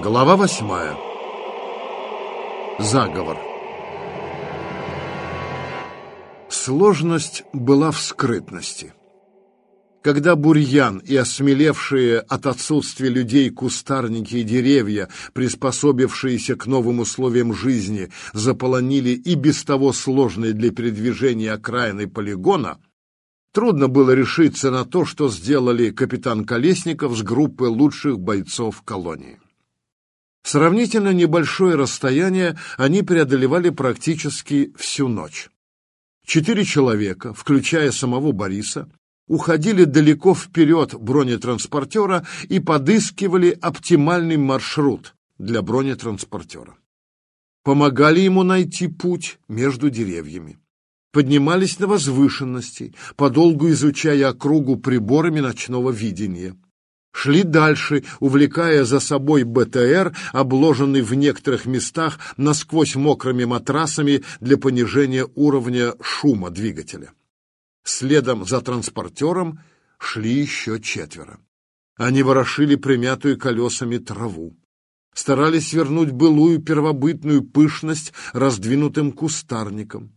Глава восьмая. Заговор. Сложность была в скрытности. Когда бурьян и осмелевшие от отсутствия людей кустарники и деревья, приспособившиеся к новым условиям жизни, заполонили и без того сложные для передвижения окраины полигона, трудно было решиться на то, что сделали капитан Колесников с группой лучших бойцов колонии. Сравнительно небольшое расстояние они преодолевали практически всю ночь. Четыре человека, включая самого Бориса, уходили далеко вперед бронетранспортера и подыскивали оптимальный маршрут для бронетранспортера. Помогали ему найти путь между деревьями. Поднимались на возвышенности, подолгу изучая округу приборами ночного видения. Шли дальше, увлекая за собой БТР, обложенный в некоторых местах насквозь мокрыми матрасами для понижения уровня шума двигателя. Следом за транспортером шли еще четверо. Они ворошили примятую колесами траву. Старались вернуть былую первобытную пышность раздвинутым кустарником.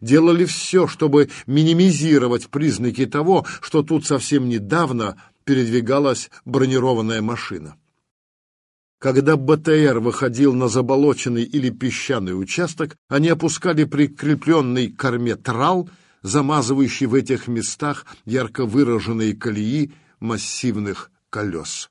Делали все, чтобы минимизировать признаки того, что тут совсем недавно передвигалась бронированная машина. Когда БТР выходил на заболоченный или песчаный участок, они опускали прикрепленный к корме трал — замазывающий в этих местах ярко выраженные колеи массивных колес.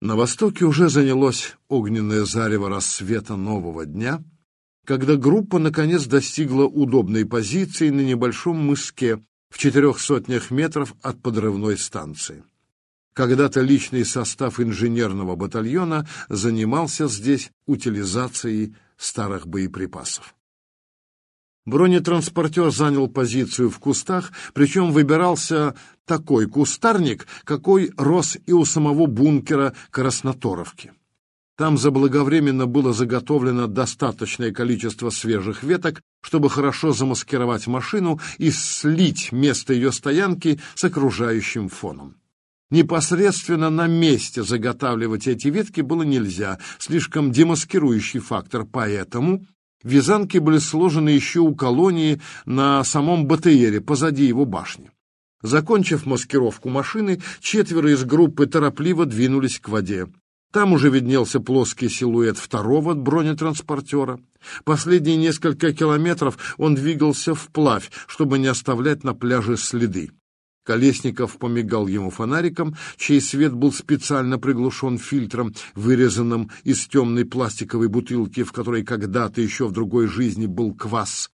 На востоке уже занялось огненное зарево рассвета нового дня, когда группа наконец достигла удобной позиции на небольшом мыске в четырех сотнях метров от подрывной станции. Когда-то личный состав инженерного батальона занимался здесь утилизацией старых боеприпасов. Бронетранспортер занял позицию в кустах, причем выбирался такой кустарник, какой рос и у самого бункера Красноторовки. Там заблаговременно было заготовлено достаточное количество свежих веток, чтобы хорошо замаскировать машину и слить место ее стоянки с окружающим фоном. Непосредственно на месте заготавливать эти ветки было нельзя, слишком демаскирующий фактор, поэтому Вязанки были сложены еще у колонии на самом БТРе, позади его башни. Закончив маскировку машины, четверо из группы торопливо двинулись к воде. Там уже виднелся плоский силуэт второго бронетранспортера. Последние несколько километров он двигался вплавь, чтобы не оставлять на пляже следы. Колесников помигал ему фонариком, чей свет был специально приглушен фильтром, вырезанным из темной пластиковой бутылки, в которой когда-то еще в другой жизни был квас.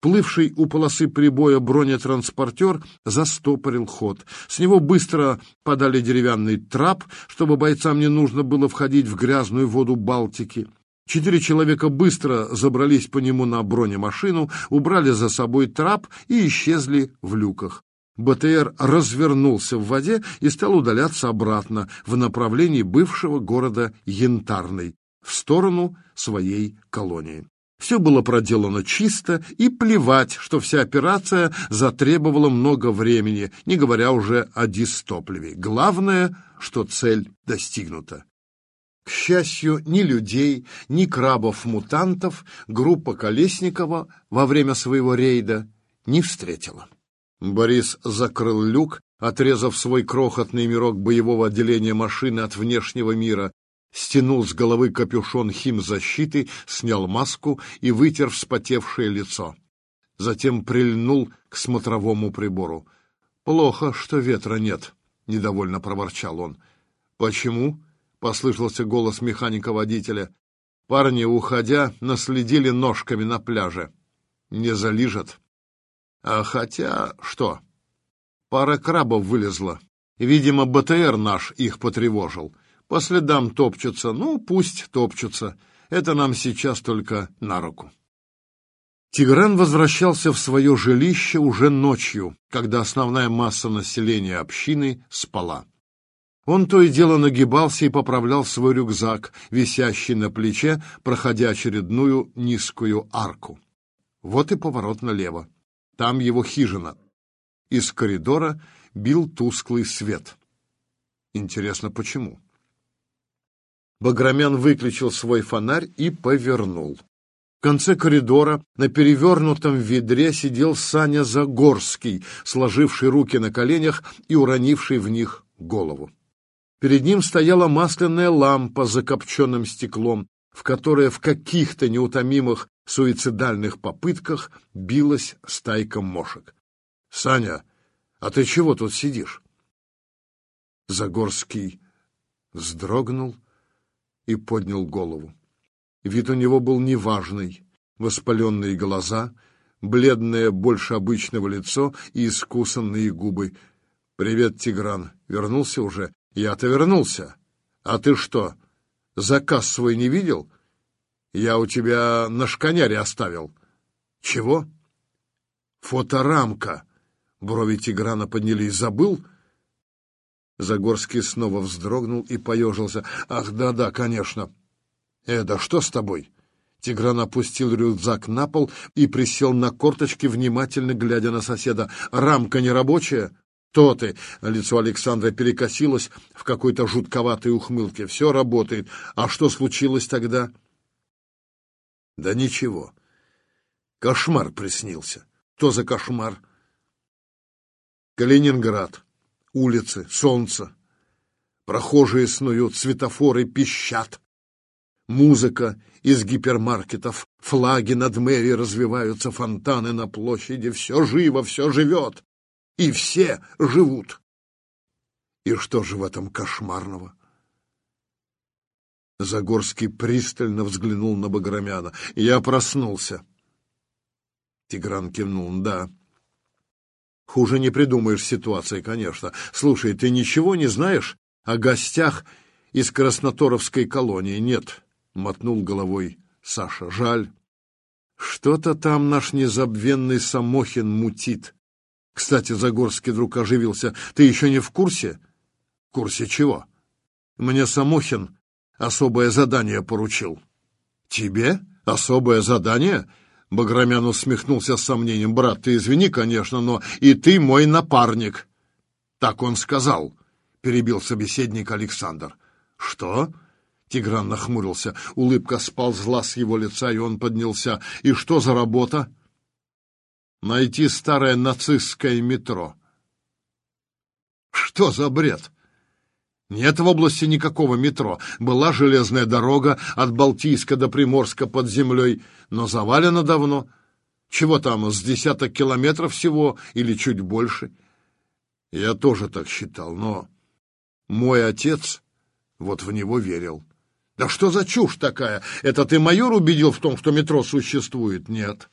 Плывший у полосы прибоя бронетранспортер застопорил ход. С него быстро подали деревянный трап, чтобы бойцам не нужно было входить в грязную воду Балтики. Четыре человека быстро забрались по нему на бронемашину, убрали за собой трап и исчезли в люках. БТР развернулся в воде и стал удаляться обратно в направлении бывшего города Янтарный, в сторону своей колонии. Все было проделано чисто, и плевать, что вся операция затребовала много времени, не говоря уже о дистопливе. Главное, что цель достигнута. К счастью, ни людей, ни крабов-мутантов группа Колесникова во время своего рейда не встретила. Борис закрыл люк, отрезав свой крохотный мирок боевого отделения машины от внешнего мира, стянул с головы капюшон химзащиты, снял маску и вытер вспотевшее лицо. Затем прильнул к смотровому прибору. «Плохо, что ветра нет», — недовольно проворчал он. «Почему?» — послышался голос механика-водителя. «Парни, уходя, наследили ножками на пляже. Не залижат». А хотя что? Пара крабов вылезла. Видимо, БТР наш их потревожил. По следам топчутся. Ну, пусть топчутся. Это нам сейчас только на руку. Тигран возвращался в свое жилище уже ночью, когда основная масса населения общины спала. Он то и дело нагибался и поправлял свой рюкзак, висящий на плече, проходя очередную низкую арку. Вот и поворот налево. Там его хижина. Из коридора бил тусклый свет. Интересно, почему? Баграмян выключил свой фонарь и повернул. В конце коридора на перевернутом ведре сидел Саня Загорский, сложивший руки на коленях и уронивший в них голову. Перед ним стояла масляная лампа с закопченным стеклом, в которое в каких-то неутомимых суицидальных попытках билась стайка мошек. — Саня, а ты чего тут сидишь? Загорский вздрогнул и поднял голову. Вид у него был неважный, воспаленные глаза, бледное больше обычного лицо и искусанные губы. «Привет, Тигран. Вернулся уже?» «Я-то вернулся. А ты что, заказ свой не видел? Я у тебя на шканяре оставил». «Чего?» «Фоторамка». Брови Тиграна поднялись. «Забыл?» Загорский снова вздрогнул и поежился. «Ах, да-да, конечно. Эда, что с тобой?» Тигран опустил рюкзак на пол и присел на корточки, внимательно глядя на соседа. «Рамка не рабочая?» «То ты!» — лицо Александра перекосилось в какой-то жутковатой ухмылке. «Все работает. А что случилось тогда?» «Да ничего. Кошмар приснился. Что за кошмар?» «Калининград. Улицы, солнце. Прохожие снуют, светофоры пищат. Музыка из гипермаркетов, флаги над мэрией развиваются, фонтаны на площади. Все живо, все живет. И все живут. И что же в этом кошмарного? Загорский пристально взглянул на Баграмяна. Я проснулся. Тигран кивнул. Да. Хуже не придумаешь ситуации, конечно. Слушай, ты ничего не знаешь о гостях из Красноторовской колонии? Нет. — мотнул головой Саша. «Жаль. Что-то там наш незабвенный Самохин мутит. Кстати, Загорский вдруг оживился. Ты еще не в курсе?» «В курсе чего?» «Мне Самохин особое задание поручил». «Тебе? Особое задание?» Баграмян усмехнулся с сомнением. «Брат, ты извини, конечно, но и ты мой напарник». «Так он сказал», — перебил собеседник Александр. «Что?» Тигран нахмурился. Улыбка сползла с его лица, и он поднялся. «И что за работа?» «Найти старое нацистское метро». «Что за бред?» Нет в области никакого метро. Была железная дорога от Балтийска до Приморска под землей, но завалена давно. Чего там, с десяток километров всего или чуть больше? Я тоже так считал, но мой отец вот в него верил. Да что за чушь такая? Это ты майор убедил в том, что метро существует? Нет.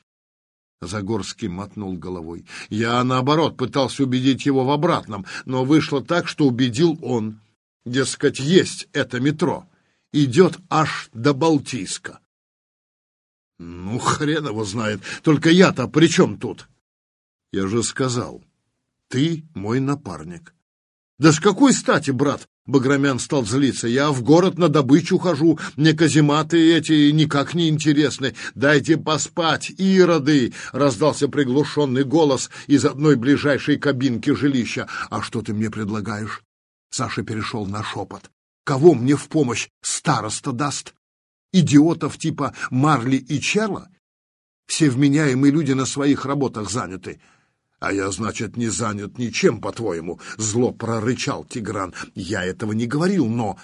Загорский мотнул головой. Я, наоборот, пытался убедить его в обратном, но вышло так, что убедил он. Дескать, есть это метро. Идет аж до Балтийска. Ну, хрен его знает. Только я-то при чем тут? Я же сказал, ты мой напарник. Да с какой стати, брат? Баграмян стал злиться. «Я в город на добычу хожу. Мне казематы эти никак не интересны. Дайте поспать, ироды!» — раздался приглушенный голос из одной ближайшей кабинки жилища. «А что ты мне предлагаешь?» Саша перешел на шепот. «Кого мне в помощь староста даст? Идиотов типа Марли и Черла? Все вменяемые люди на своих работах заняты». «А я, значит, не занят ничем, по-твоему?» — зло прорычал Тигран. «Я этого не говорил, но...»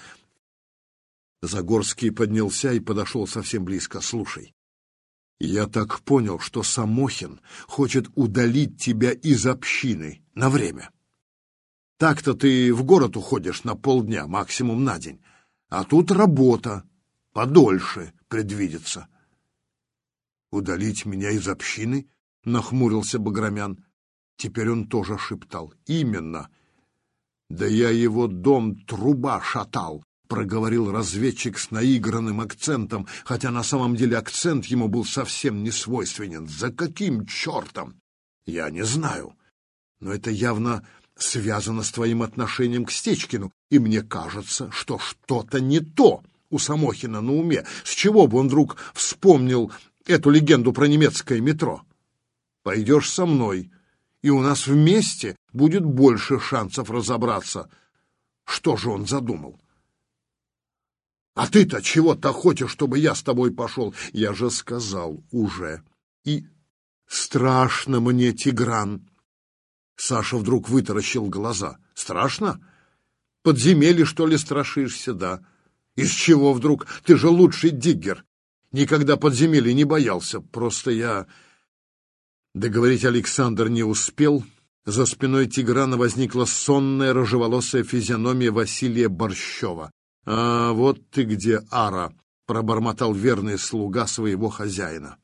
Загорский поднялся и подошел совсем близко. «Слушай, я так понял, что Самохин хочет удалить тебя из общины на время. Так-то ты в город уходишь на полдня, максимум на день, а тут работа подольше предвидится». «Удалить меня из общины?» — нахмурился Баграмян. Теперь он тоже шептал. «Именно!» «Да я его дом труба шатал!» — проговорил разведчик с наигранным акцентом, хотя на самом деле акцент ему был совсем не свойственен. «За каким чертом?» «Я не знаю. Но это явно связано с твоим отношением к Стечкину, и мне кажется, что что-то не то у Самохина на уме. С чего бы он вдруг вспомнил эту легенду про немецкое метро? Пойдешь со мной, и у нас вместе будет больше шансов разобраться, что же он задумал. А ты-то чего-то хочешь, чтобы я с тобой пошел? Я же сказал уже. И страшно мне, Тигран. Саша вдруг вытаращил глаза. Страшно? Подземелье, что ли, страшишься, да? Из чего вдруг? Ты же лучший диггер. Никогда подземелья не боялся. Просто я... Договорить Александр не успел. За спиной Тиграна возникла сонная рыжеволосая физиономия Василия Борщева. «А вот ты где, Ара!» — пробормотал верный слуга своего хозяина.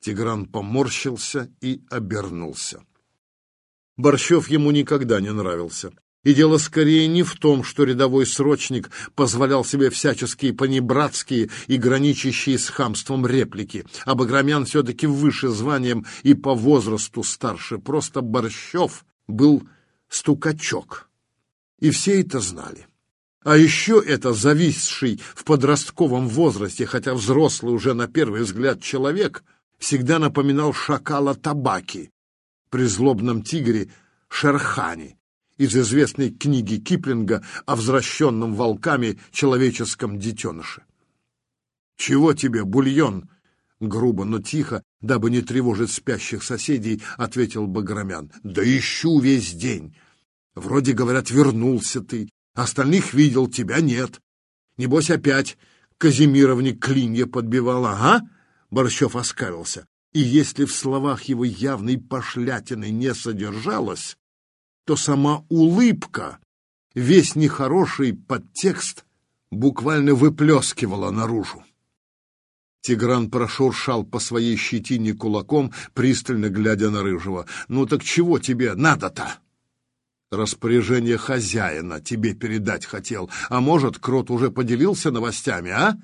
Тигран поморщился и обернулся. Борщев ему никогда не нравился. И дело скорее не в том, что рядовой срочник позволял себе всяческие понебратские и граничащие с хамством реплики, а Баграмян все-таки выше званием и по возрасту старше. Просто Борщев был стукачок. И все это знали. А еще это зависший в подростковом возрасте, хотя взрослый уже на первый взгляд человек, всегда напоминал шакала табаки при злобном тигре Шерхане из известной книги Киплинга о возвращенном волками человеческом детеныше. «Чего тебе, бульон?» Грубо, но тихо, дабы не тревожить спящих соседей, ответил Баграмян. «Да ищу весь день. Вроде, говорят, вернулся ты. Остальных видел, тебя нет. Небось, опять Казимировне клинья подбивала, ага?» Борщев оскалился. И если в словах его явной пошлятины не содержалось, то сама улыбка, весь нехороший подтекст буквально выплескивала наружу. Тигран прошуршал по своей щетине кулаком, пристально глядя на Рыжего. «Ну так чего тебе надо-то?» «Распоряжение хозяина тебе передать хотел. А может, Крот уже поделился новостями, а?»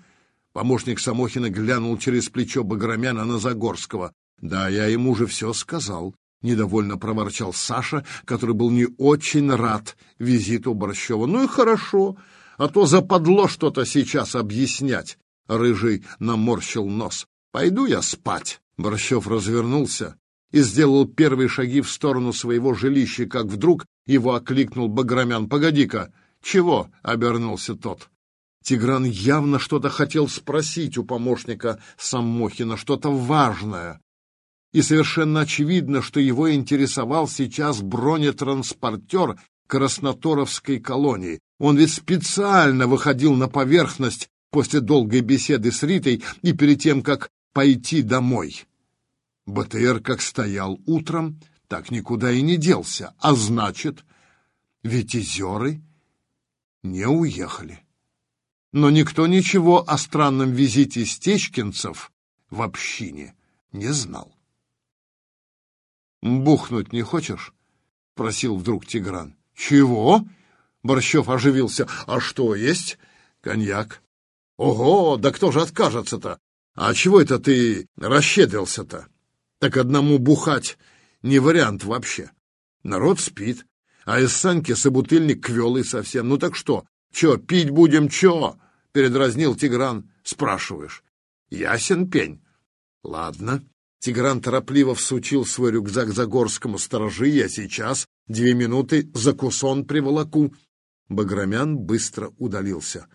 Помощник Самохина глянул через плечо Баграмяна на Загорского. «Да, я ему уже все сказал. — недовольно проворчал Саша, который был не очень рад визиту Борщева. «Ну и хорошо, а то западло что-то сейчас объяснять». Рыжий наморщил нос. «Пойду я спать». Борщев развернулся и сделал первые шаги в сторону своего жилища, как вдруг его окликнул Баграмян. «Погоди-ка!» «Чего?» — обернулся тот. Тигран явно что-то хотел спросить у помощника Самохина, что-то важное и совершенно очевидно, что его интересовал сейчас бронетранспортер Красноторовской колонии. Он ведь специально выходил на поверхность после долгой беседы с Ритой и перед тем, как пойти домой. БТР как стоял утром, так никуда и не делся, а значит, витязеры не уехали. Но никто ничего о странном визите стечкинцев в общине не знал. «Бухнуть не хочешь?» — просил вдруг Тигран. «Чего?» — Борщев оживился. «А что есть?» «Коньяк». «Ого, да кто же откажется-то? А чего это ты расщедрился-то? Так одному бухать не вариант вообще. Народ спит, а из Саньки собутыльник квелый совсем. Ну так что, чё, пить будем, чё?» — передразнил Тигран. «Спрашиваешь». «Ясен пень». «Ладно». Тигран торопливо всучил свой рюкзак Загорскому сторожи, я сейчас, две минуты, за кусон приволоку. Баграмян быстро удалился.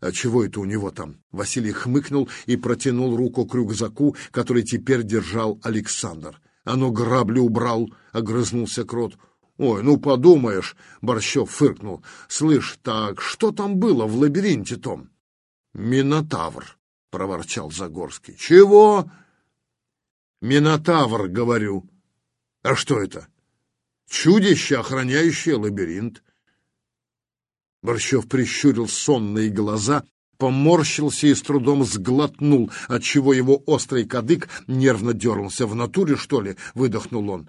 «А чего это у него там?» Василий хмыкнул и протянул руку к рюкзаку, который теперь держал Александр. «Оно грабли убрал!» — огрызнулся Крот. «Ой, ну подумаешь!» — Борщев фыркнул. «Слышь, так что там было в лабиринте том?» «Минотавр!» — проворчал Загорский. «Чего?» Минотавр, говорю. А что это? Чудище, охраняющее лабиринт. Борщев прищурил сонные глаза, поморщился и с трудом сглотнул, отчего его острый кадык нервно дернулся. «В натуре, что ли?» — выдохнул он.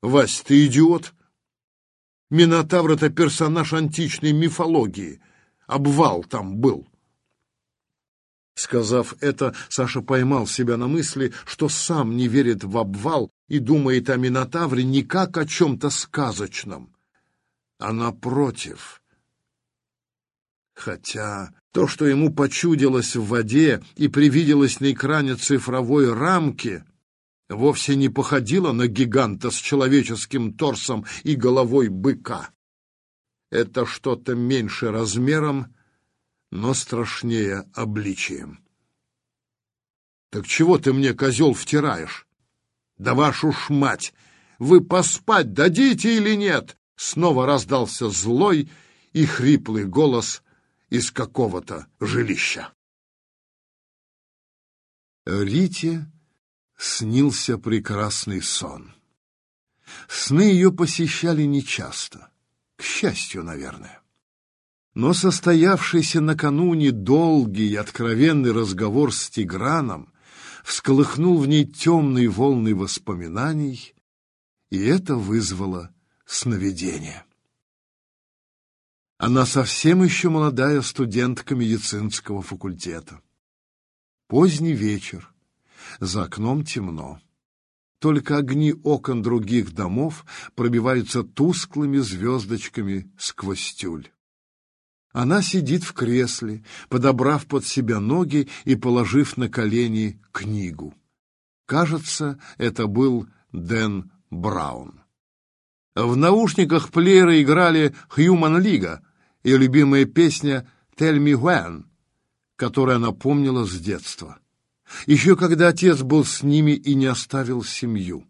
«Вась, ты идиот!» Минотавр — это персонаж античной мифологии. Обвал там был. Сказав это, Саша поймал себя на мысли, что сам не верит в обвал и думает о Минотавре не как о чем-то сказочном, а напротив. Хотя то, что ему почудилось в воде и привиделось на экране цифровой рамки, вовсе не походило на гиганта с человеческим торсом и головой быка. Это что-то меньше размером, но страшнее обличием. «Так чего ты мне, козел, втираешь?» «Да вашу ж мать! Вы поспать дадите или нет?» Снова раздался злой и хриплый голос из какого-то жилища. Рите снился прекрасный сон. Сны ее посещали нечасто, к счастью, наверное. Но состоявшийся накануне долгий и откровенный разговор с Тиграном всколыхнул в ней темные волны воспоминаний, и это вызвало сновидение. Она совсем еще молодая студентка медицинского факультета. Поздний вечер, за окном темно. Только огни окон других домов пробиваются тусклыми звездочками сквозь тюль. Она сидит в кресле, подобрав под себя ноги и положив на колени книгу. Кажется, это был Дэн Браун. В наушниках плеера играли «Хьюман Лига» и любимая песня «Tell me when», которую она помнила с детства. Еще когда отец был с ними и не оставил семью.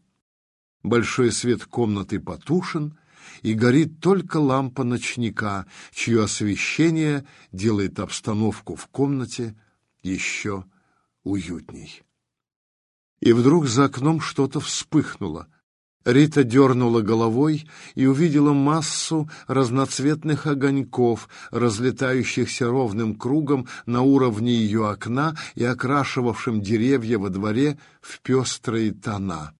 Большой свет комнаты потушен, и горит только лампа ночника, чье освещение делает обстановку в комнате еще уютней. И вдруг за окном что-то вспыхнуло. Рита дернула головой и увидела массу разноцветных огоньков, разлетающихся ровным кругом на уровне ее окна и окрашивавшим деревья во дворе в пестрые тона.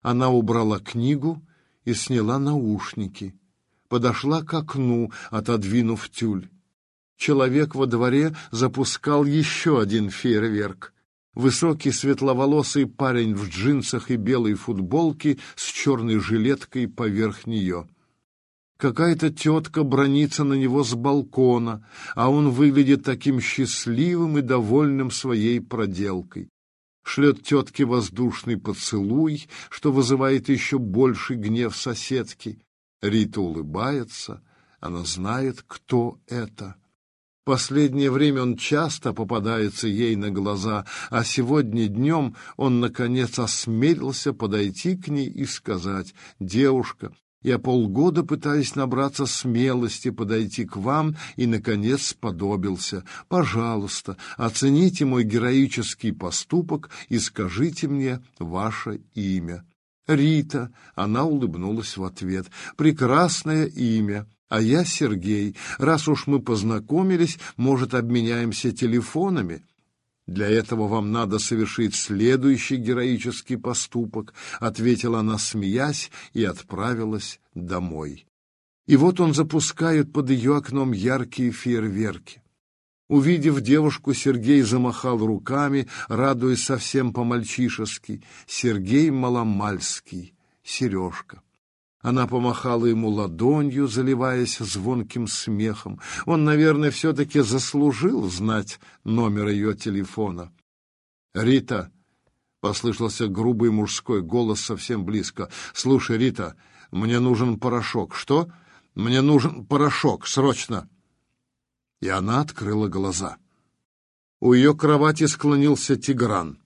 Она убрала книгу и сняла наушники. Подошла к окну, отодвинув тюль. Человек во дворе запускал еще один фейерверк. Высокий светловолосый парень в джинсах и белой футболке с черной жилеткой поверх нее. Какая-то тетка бронится на него с балкона, а он выглядит таким счастливым и довольным своей проделкой шлет тетке воздушный поцелуй, что вызывает еще больший гнев соседки. Рита улыбается, она знает, кто это. Последнее время он часто попадается ей на глаза, а сегодня днем он, наконец, осмелился подойти к ней и сказать, «Девушка, я полгода пытаюсь набраться смелости подойти к вам и, наконец, сподобился. Пожалуйста, оцените мой героический поступок и скажите мне ваше имя. Рита, она улыбнулась в ответ. Прекрасное имя. А я Сергей. Раз уж мы познакомились, может, обменяемся телефонами? Для этого вам надо совершить следующий героический поступок, ответила она, смеясь, и отправилась домой. И вот он запускает под ее окном яркие фейерверки. Увидев девушку, Сергей замахал руками, радуясь совсем по-мальчишески. Сергей Маломальский, Сережка. Она помахала ему ладонью, заливаясь звонким смехом. Он, наверное, все-таки заслужил знать номер ее телефона. «Рита!» — послышался грубый мужской голос совсем близко. «Слушай, Рита, мне нужен порошок». «Что? Мне нужен порошок, срочно!» И она открыла глаза. У ее кровати склонился Тигран.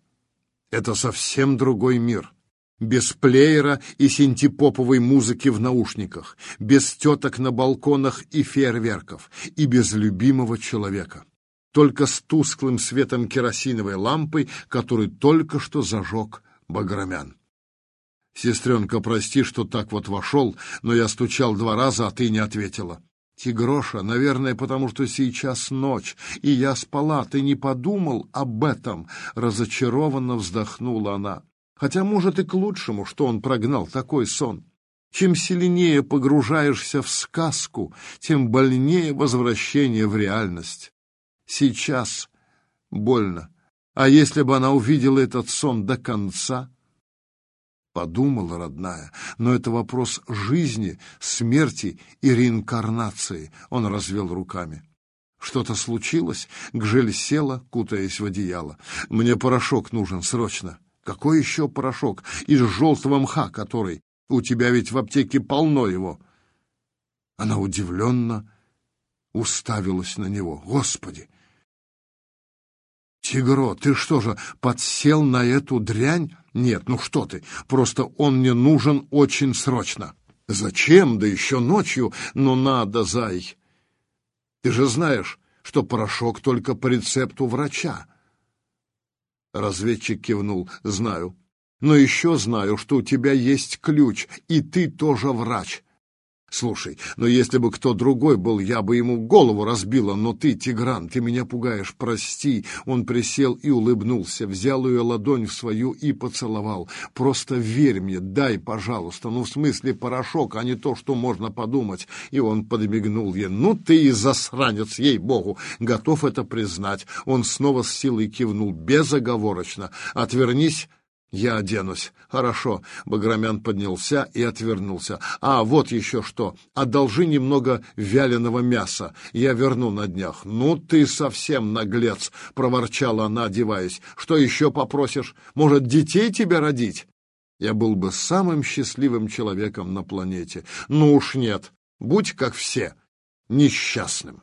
«Это совсем другой мир» без плеера и синтепоповой музыки в наушниках, без теток на балконах и фейерверков, и без любимого человека. Только с тусклым светом керосиновой лампы, который только что зажег Баграмян. «Сестренка, прости, что так вот вошел, но я стучал два раза, а ты не ответила». «Тигроша, наверное, потому что сейчас ночь, и я спала, ты не подумал об этом?» Разочарованно вздохнула она. Хотя, может, и к лучшему, что он прогнал такой сон. Чем сильнее погружаешься в сказку, тем больнее возвращение в реальность. Сейчас больно. А если бы она увидела этот сон до конца? Подумала, родная, но это вопрос жизни, смерти и реинкарнации. Он развел руками. Что-то случилось? Гжель села, кутаясь в одеяло. Мне порошок нужен срочно. Какой еще порошок? Из желтого мха, который... У тебя ведь в аптеке полно его. Она удивленно уставилась на него. Господи! Тигро, ты что же, подсел на эту дрянь? Нет, ну что ты, просто он мне нужен очень срочно. Зачем? Да еще ночью. Но надо, зай. Ты же знаешь, что порошок только по рецепту врача. Разведчик кивнул. Знаю. Но еще знаю, что у тебя есть ключ, и ты тоже врач. Слушай, но если бы кто другой был, я бы ему голову разбила, но ты, Тигран, ты меня пугаешь, прости. Он присел и улыбнулся, взял ее ладонь в свою и поцеловал. Просто верь мне, дай, пожалуйста, ну в смысле порошок, а не то, что можно подумать. И он подмигнул ей. Ну ты и засранец, ей-богу, готов это признать. Он снова с силой кивнул, безоговорочно. Отвернись я оденусь. Хорошо. Баграмян поднялся и отвернулся. А, вот еще что. Одолжи немного вяленого мяса. Я верну на днях. Ну ты совсем наглец, проворчала она, одеваясь. Что еще попросишь? Может, детей тебе родить? Я был бы самым счастливым человеком на планете. Ну уж нет. Будь как все. Несчастным.